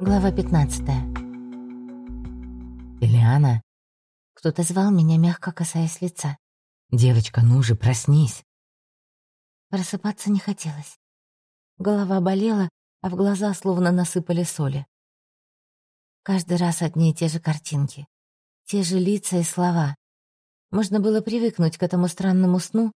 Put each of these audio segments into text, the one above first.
Глава 15 «Ильяна?» Кто-то звал меня, мягко касаясь лица. «Девочка, ну же, проснись!» Просыпаться не хотелось. Голова болела, а в глаза словно насыпали соли. Каждый раз одни и те же картинки, те же лица и слова. Можно было привыкнуть к этому странному сну,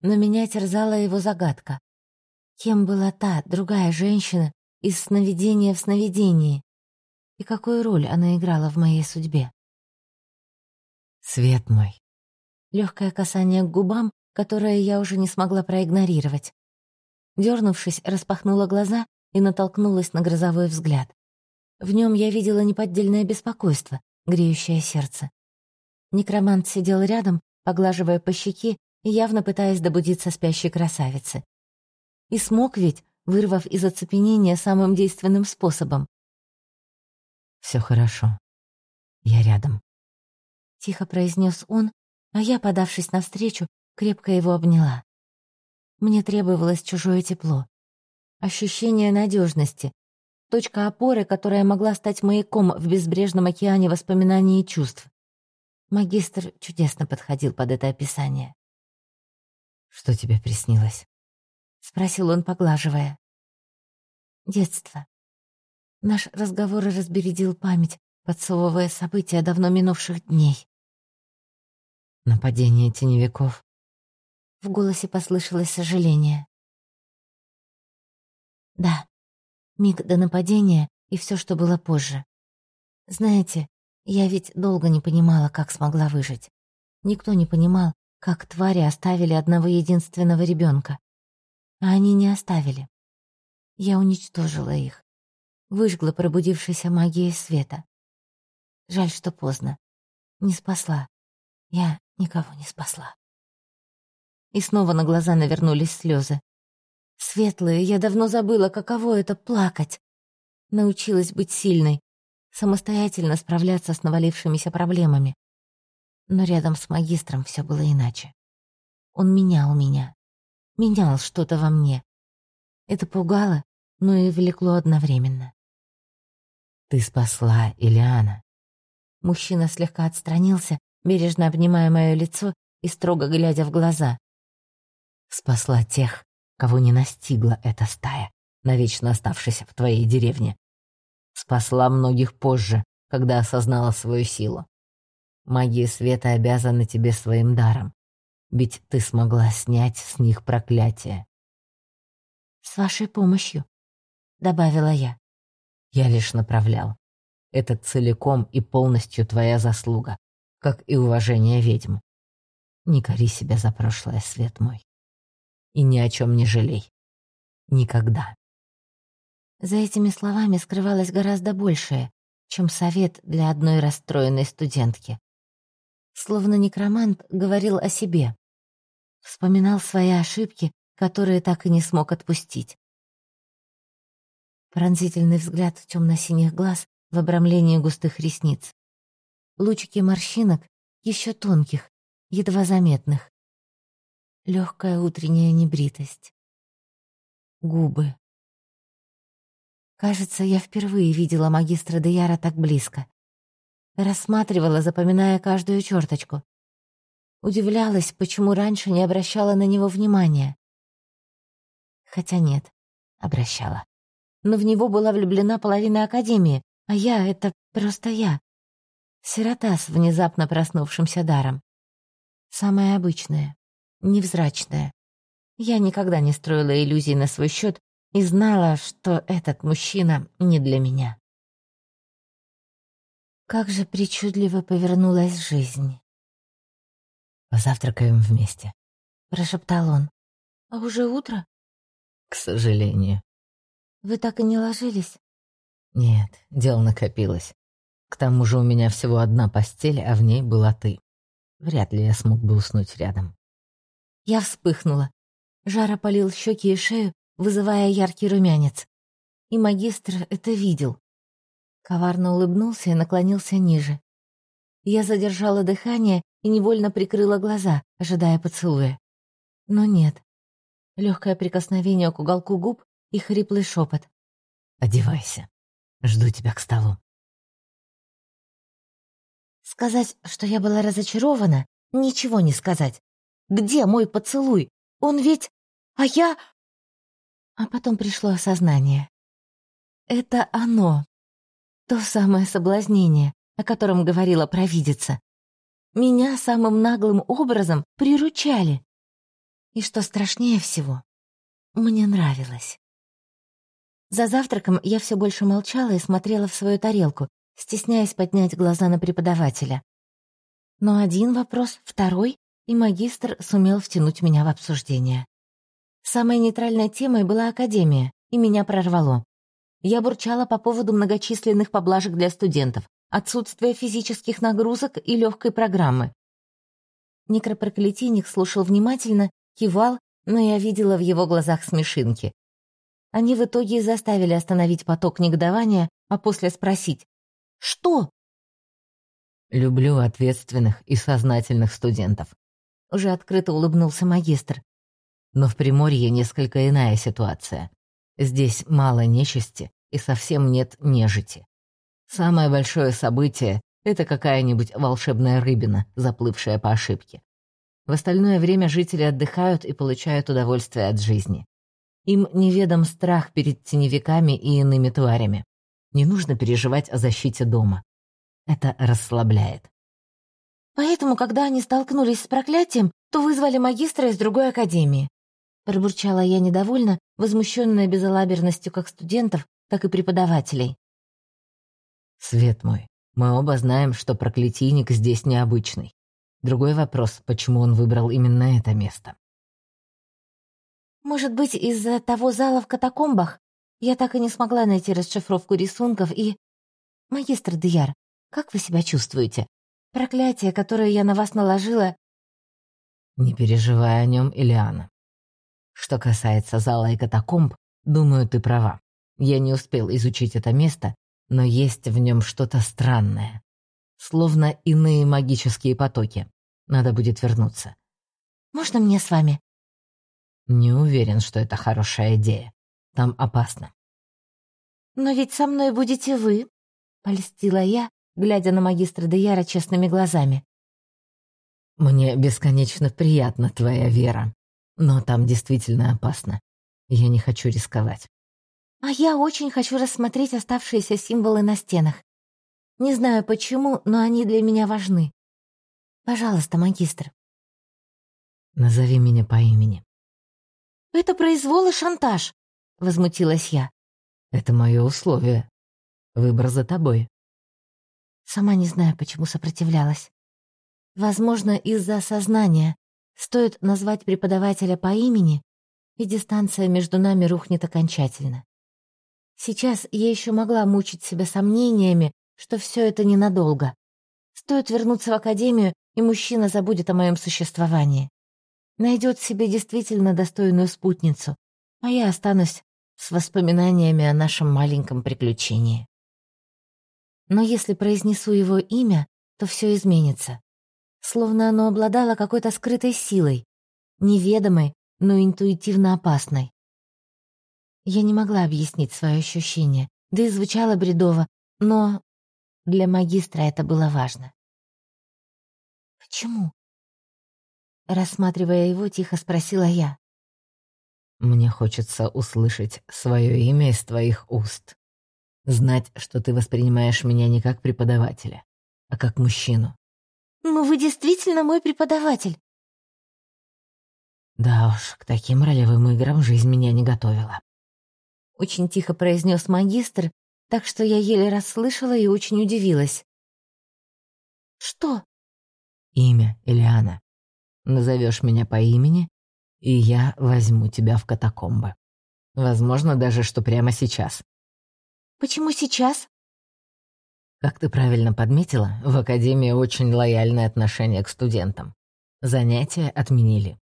но меня терзала его загадка. Кем была та, другая женщина, из сновидения в сновидении? И какую роль она играла в моей судьбе? Свет мой. Легкое касание к губам, которое я уже не смогла проигнорировать. Дернувшись, распахнула глаза и натолкнулась на грозовой взгляд. В нем я видела неподдельное беспокойство, греющее сердце. Некромант сидел рядом, поглаживая по щеке и явно пытаясь добудиться спящей красавицы. И смог ведь, вырвав из оцепенения самым действенным способом. Все хорошо. Я рядом», — тихо произнес он, а я, подавшись навстречу, крепко его обняла. Мне требовалось чужое тепло, ощущение надежности, точка опоры, которая могла стать маяком в безбрежном океане воспоминаний и чувств. Магистр чудесно подходил под это описание. «Что тебе приснилось?» — спросил он, поглаживая. «Детство». Наш разговор разбередил память, подсовывая события давно минувших дней. «Нападение теневиков». В голосе послышалось сожаление. «Да, миг до нападения и все, что было позже. Знаете, я ведь долго не понимала, как смогла выжить. Никто не понимал, как твари оставили одного единственного ребенка. А они не оставили. Я уничтожила их. Выжгла пробудившейся магией света. Жаль, что поздно. Не спасла. Я никого не спасла. И снова на глаза навернулись слезы. Светлые, я давно забыла, каково это плакать. Научилась быть сильной, самостоятельно справляться с навалившимися проблемами. Но рядом с магистром все было иначе. Он менял меня менял что-то во мне. Это пугало, но и влекло одновременно. «Ты спасла Ильяна». Мужчина слегка отстранился, бережно обнимая мое лицо и строго глядя в глаза. «Спасла тех, кого не настигла эта стая, навечно оставшаяся в твоей деревне. Спасла многих позже, когда осознала свою силу. Магия света обязана тебе своим даром. Ведь ты смогла снять с них проклятие. «С вашей помощью», — добавила я. «Я лишь направлял. Это целиком и полностью твоя заслуга, как и уважение ведьм. Не кори себя за прошлое, свет мой. И ни о чем не жалей. Никогда». За этими словами скрывалось гораздо большее, чем совет для одной расстроенной студентки. Словно некромант говорил о себе. Вспоминал свои ошибки, которые так и не смог отпустить. Пронзительный взгляд темно-синих глаз в обрамлении густых ресниц. Лучики морщинок, еще тонких, едва заметных. Легкая утренняя небритость. Губы. Кажется, я впервые видела магистра Деяра так близко. Рассматривала, запоминая каждую черточку. Удивлялась, почему раньше не обращала на него внимания. Хотя нет, обращала. Но в него была влюблена половина Академии, а я — это просто я. Сирота с внезапно проснувшимся даром. Самая обычная, невзрачная. Я никогда не строила иллюзий на свой счет и знала, что этот мужчина не для меня. Как же причудливо повернулась жизнь. Позавтракаем вместе», — прошептал он. «А уже утро?» «К сожалению». «Вы так и не ложились?» «Нет, дело накопилось. К тому же у меня всего одна постель, а в ней была ты. Вряд ли я смог бы уснуть рядом». Я вспыхнула. Жар опалил щеки и шею, вызывая яркий румянец. И магистр это видел. Коварно улыбнулся и наклонился ниже. Я задержала дыхание и невольно прикрыла глаза, ожидая поцелуя. Но нет. Легкое прикосновение к уголку губ и хриплый шепот. «Одевайся». Жду тебя к столу. Сказать, что я была разочарована, ничего не сказать. Где мой поцелуй? Он ведь... А я... А потом пришло осознание. Это оно. То самое соблазнение, о котором говорила провидица. Меня самым наглым образом приручали. И что страшнее всего, мне нравилось. За завтраком я все больше молчала и смотрела в свою тарелку, стесняясь поднять глаза на преподавателя. Но один вопрос, второй, и магистр сумел втянуть меня в обсуждение. Самой нейтральной темой была Академия, и меня прорвало. Я бурчала по поводу многочисленных поблажек для студентов, отсутствия физических нагрузок и легкой программы. Некропроклятийник слушал внимательно, кивал, но я видела в его глазах смешинки. Они в итоге заставили остановить поток негодования, а после спросить «Что?» «Люблю ответственных и сознательных студентов», — уже открыто улыбнулся магистр. «Но в Приморье несколько иная ситуация. Здесь мало нечисти и совсем нет нежити. Самое большое событие — это какая-нибудь волшебная рыбина, заплывшая по ошибке. В остальное время жители отдыхают и получают удовольствие от жизни. Им неведом страх перед теневиками и иными тварями. Не нужно переживать о защите дома. Это расслабляет. Поэтому, когда они столкнулись с проклятием, то вызвали магистра из другой академии. Пробурчала я недовольно, возмущенная безалаберностью как студентов, так и преподавателей. «Свет мой, мы оба знаем, что проклятийник здесь необычный. Другой вопрос, почему он выбрал именно это место?» «Может быть, из-за того зала в катакомбах? Я так и не смогла найти расшифровку рисунков и... Магистр Дияр, как вы себя чувствуете? Проклятие, которое я на вас наложила...» «Не переживай о нем, Илиана. Что касается зала и катакомб, думаю, ты права. Я не успел изучить это место, но есть в нем что-то странное. Словно иные магические потоки. Надо будет вернуться. «Можно мне с вами?» Не уверен, что это хорошая идея. Там опасно. «Но ведь со мной будете вы», — польстила я, глядя на магистра Деяра честными глазами. «Мне бесконечно приятна твоя вера», но там действительно опасно. Я не хочу рисковать. А я очень хочу рассмотреть оставшиеся символы на стенах. Не знаю почему, но они для меня важны. Пожалуйста, магистр. Назови меня по имени. Это произвол и шантаж, возмутилась я. Это мое условие. Выбор за тобой. Сама не знаю, почему сопротивлялась. Возможно, из-за осознания, Стоит назвать преподавателя по имени, и дистанция между нами рухнет окончательно. Сейчас я еще могла мучить себя сомнениями, что все это ненадолго. Стоит вернуться в академию, и мужчина забудет о моем существовании. Найдет себе действительно достойную спутницу, а я останусь с воспоминаниями о нашем маленьком приключении. Но если произнесу его имя, то все изменится словно оно обладало какой-то скрытой силой, неведомой, но интуитивно опасной. Я не могла объяснить свое ощущение, да и звучало бредово, но для магистра это было важно. «Почему?» Рассматривая его, тихо спросила я. «Мне хочется услышать свое имя из твоих уст. Знать, что ты воспринимаешь меня не как преподавателя, а как мужчину. «Ну вы действительно мой преподаватель!» «Да уж, к таким ролевым играм жизнь меня не готовила», — очень тихо произнес магистр, так что я еле расслышала и очень удивилась. «Что?» «Имя, Элиана. Назовешь меня по имени, и я возьму тебя в катакомбы. Возможно, даже что прямо сейчас». «Почему сейчас?» Как ты правильно подметила, в Академии очень лояльное отношение к студентам. Занятия отменили.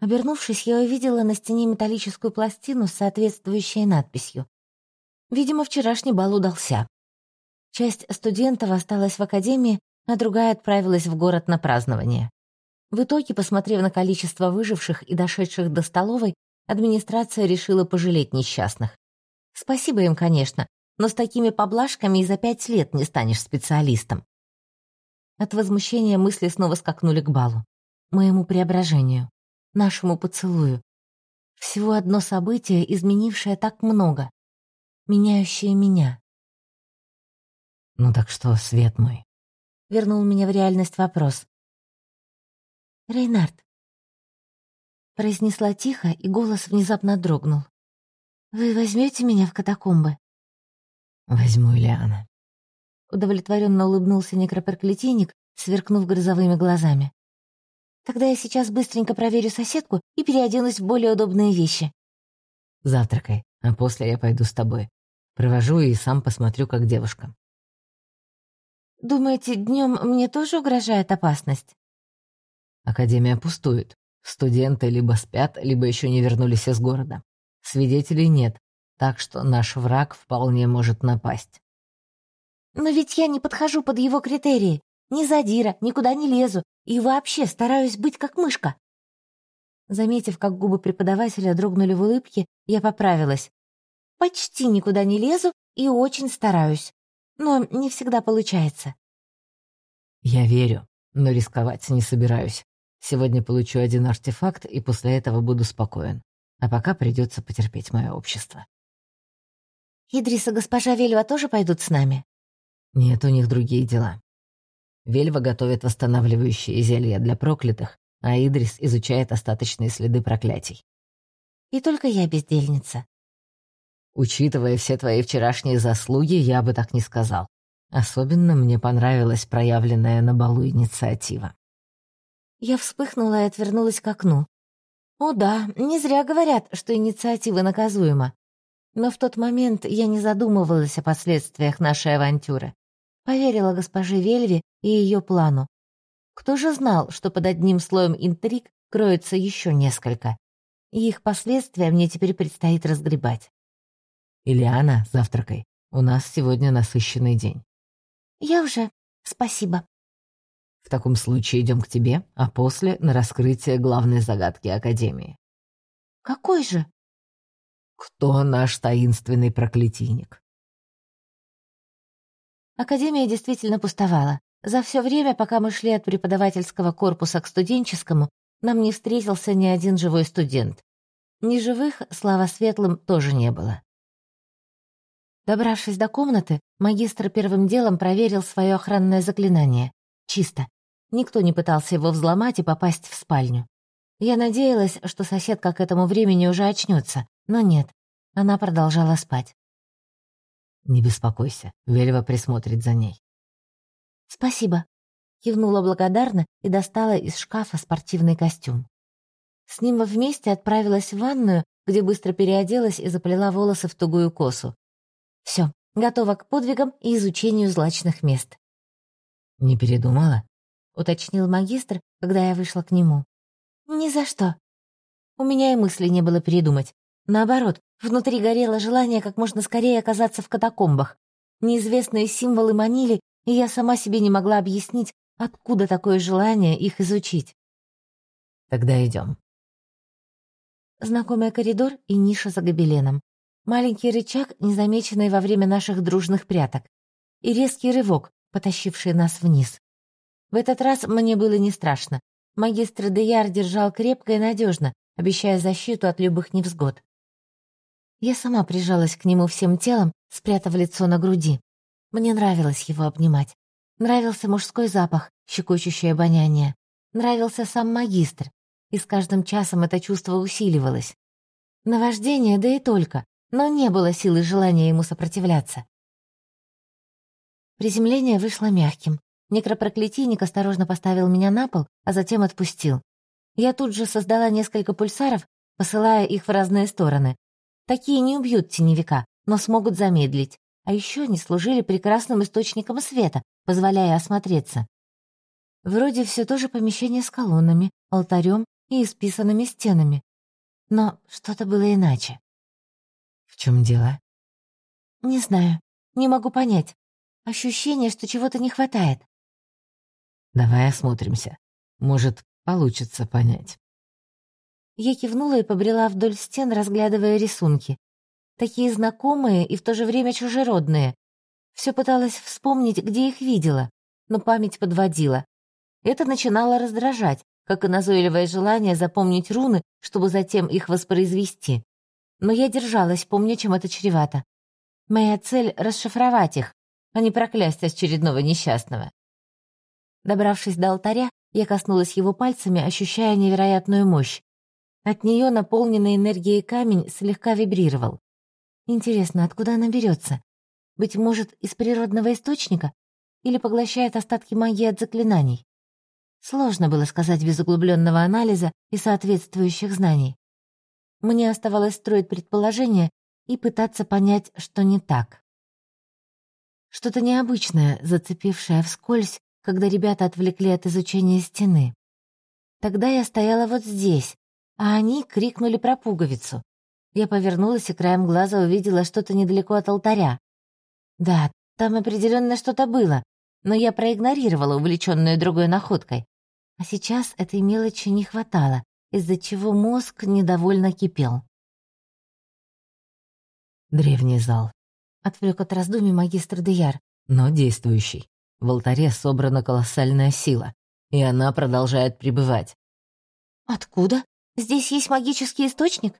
Обернувшись, я увидела на стене металлическую пластину с соответствующей надписью. Видимо, вчерашний бал удался. Часть студентов осталась в академии, а другая отправилась в город на празднование. В итоге, посмотрев на количество выживших и дошедших до столовой, администрация решила пожалеть несчастных. Спасибо им, конечно, но с такими поблажками и за пять лет не станешь специалистом. От возмущения мысли снова скакнули к балу, моему преображению, нашему поцелую. Всего одно событие, изменившее так много, меняющее меня. «Ну так что, свет мой?» Вернул меня в реальность вопрос. «Рейнард», — произнесла тихо, и голос внезапно дрогнул. «Вы возьмете меня в катакомбы?» «Возьму, Ильяна». Удовлетворенно улыбнулся некропроклятийник, сверкнув грозовыми глазами. «Тогда я сейчас быстренько проверю соседку и переоденусь в более удобные вещи». «Завтракай, а после я пойду с тобой. Провожу и сам посмотрю, как девушка». «Думаете, днем мне тоже угрожает опасность?» Академия пустует. Студенты либо спят, либо еще не вернулись из города. Свидетелей нет, так что наш враг вполне может напасть. Но ведь я не подхожу под его критерии. Ни задира, никуда не лезу. И вообще стараюсь быть как мышка. Заметив, как губы преподавателя дрогнули в улыбке, я поправилась. Почти никуда не лезу и очень стараюсь. Но не всегда получается. Я верю, но рисковать не собираюсь. Сегодня получу один артефакт, и после этого буду спокоен. А пока придется потерпеть мое общество. Идрис и госпожа Вельва тоже пойдут с нами? Нет, у них другие дела. Вельва готовит восстанавливающие зелья для проклятых, а Идрис изучает остаточные следы проклятий. И только я бездельница. Учитывая все твои вчерашние заслуги, я бы так не сказал. Особенно мне понравилась проявленная на балу инициатива. Я вспыхнула и отвернулась к окну. О да, не зря говорят, что инициатива наказуема. Но в тот момент я не задумывалась о последствиях нашей авантюры. Поверила госпоже Вельве и ее плану. Кто же знал, что под одним слоем интриг кроется еще несколько? И их последствия мне теперь предстоит разгребать. «Ильяна, завтракай. У нас сегодня насыщенный день». «Я уже. Спасибо». «В таком случае идем к тебе, а после — на раскрытие главной загадки Академии». «Какой же?» Кто наш таинственный проклятийник? Академия действительно пустовала. За все время, пока мы шли от преподавательского корпуса к студенческому, нам не встретился ни один живой студент. Ни живых, слава светлым, тоже не было. Добравшись до комнаты, магистр первым делом проверил свое охранное заклинание. Чисто. Никто не пытался его взломать и попасть в спальню. Я надеялась, что соседка к этому времени уже очнется, но нет, она продолжала спать. «Не беспокойся, Вельва присмотрит за ней». «Спасибо», — кивнула благодарно и достала из шкафа спортивный костюм. С ним вместе отправилась в ванную, где быстро переоделась и заплела волосы в тугую косу. Все, готова к подвигам и изучению злачных мест. «Не передумала?» — уточнил магистр, когда я вышла к нему. «Ни за что. У меня и мысли не было передумать. Наоборот, внутри горело желание как можно скорее оказаться в катакомбах. Неизвестные символы манили, и я сама себе не могла объяснить, откуда такое желание их изучить. «Тогда идем. Знакомый коридор и ниша за гобеленом. Маленький рычаг, незамеченный во время наших дружных пряток. И резкий рывок, потащивший нас вниз. В этот раз мне было не страшно. Магистр Деяр держал крепко и надежно, обещая защиту от любых невзгод. Я сама прижалась к нему всем телом, спрятав лицо на груди. Мне нравилось его обнимать. Нравился мужской запах, щекочущее обоняние. Нравился сам магистр. И с каждым часом это чувство усиливалось. Наваждение, да и только, но не было силы желания ему сопротивляться. Приземление вышло мягким. Некропроклятийник осторожно поставил меня на пол, а затем отпустил. Я тут же создала несколько пульсаров, посылая их в разные стороны, Такие не убьют теневика, но смогут замедлить. А еще они служили прекрасным источником света, позволяя осмотреться. Вроде все то же помещение с колоннами, алтарем и исписанными стенами. Но что-то было иначе. В чем дело? Не знаю. Не могу понять. Ощущение, что чего-то не хватает. Давай осмотримся. Может, получится понять. Я кивнула и побрела вдоль стен, разглядывая рисунки. такие знакомые и в то же время чужеродные. Все пыталась вспомнить, где их видела, но память подводила. Это начинало раздражать, как и назойливое желание запомнить руны, чтобы затем их воспроизвести. Но я держалась, помня, чем это чревато. Моя цель — расшифровать их, а не проклясть очередного несчастного. Добравшись до алтаря, я коснулась его пальцами, ощущая невероятную мощь. От нее наполненный энергией камень слегка вибрировал. Интересно, откуда она берется? Быть может, из природного источника? Или поглощает остатки магии от заклинаний? Сложно было сказать без углубленного анализа и соответствующих знаний. Мне оставалось строить предположения и пытаться понять, что не так. Что-то необычное, зацепившее вскользь, когда ребята отвлекли от изучения стены. Тогда я стояла вот здесь, а они крикнули про пуговицу. Я повернулась и краем глаза увидела что-то недалеко от алтаря. Да, там определенно что-то было, но я проигнорировала увлеченную другой находкой. А сейчас этой мелочи не хватало, из-за чего мозг недовольно кипел. Древний зал. Отвлек от раздумий магистр Деяр. Но действующий. В алтаре собрана колоссальная сила, и она продолжает пребывать. «Откуда?» Здесь есть магический источник?»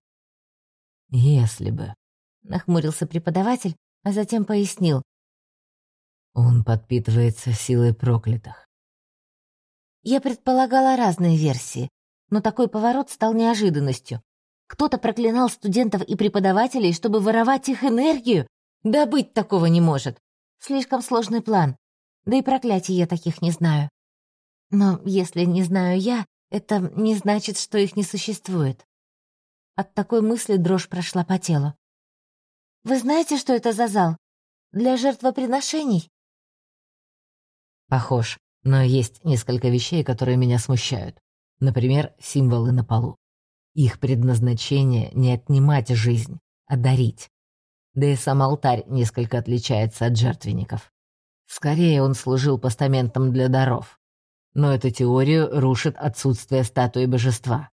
«Если бы», — нахмурился преподаватель, а затем пояснил. «Он подпитывается силой проклятых». Я предполагала разные версии, но такой поворот стал неожиданностью. Кто-то проклинал студентов и преподавателей, чтобы воровать их энергию? Да быть такого не может. Слишком сложный план. Да и проклятий я таких не знаю. Но если не знаю я, это не значит, что их не существует. От такой мысли дрожь прошла по телу. «Вы знаете, что это за зал? Для жертвоприношений?» «Похож, но есть несколько вещей, которые меня смущают. Например, символы на полу. Их предназначение — не отнимать жизнь, а дарить. Да и сам алтарь несколько отличается от жертвенников. Скорее, он служил постаментом для даров но эту теорию рушит отсутствие статуи божества.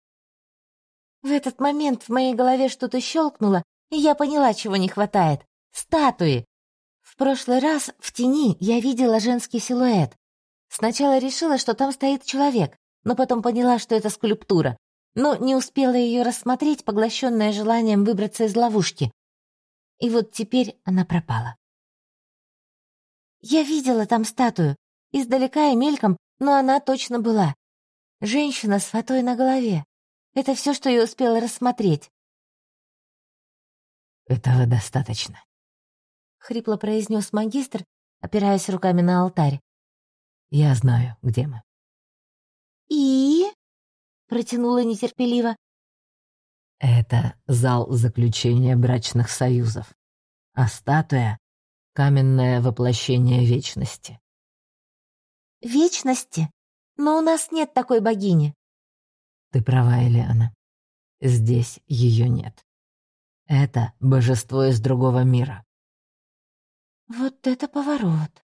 В этот момент в моей голове что-то щелкнуло, и я поняла, чего не хватает. Статуи! В прошлый раз в тени я видела женский силуэт. Сначала решила, что там стоит человек, но потом поняла, что это скульптура, но не успела ее рассмотреть, поглощенная желанием выбраться из ловушки. И вот теперь она пропала. Я видела там статую, издалека и мельком, но она точно была. Женщина с фатой на голове. Это все, что я успела рассмотреть. «Этого достаточно», — хрипло произнес магистр, опираясь руками на алтарь. «Я знаю, где мы». «И?» — протянула нетерпеливо. «Это зал заключения брачных союзов, а статуя — каменное воплощение вечности. Вечности? Но у нас нет такой богини. Ты права, Элиана. Здесь ее нет. Это божество из другого мира. Вот это поворот.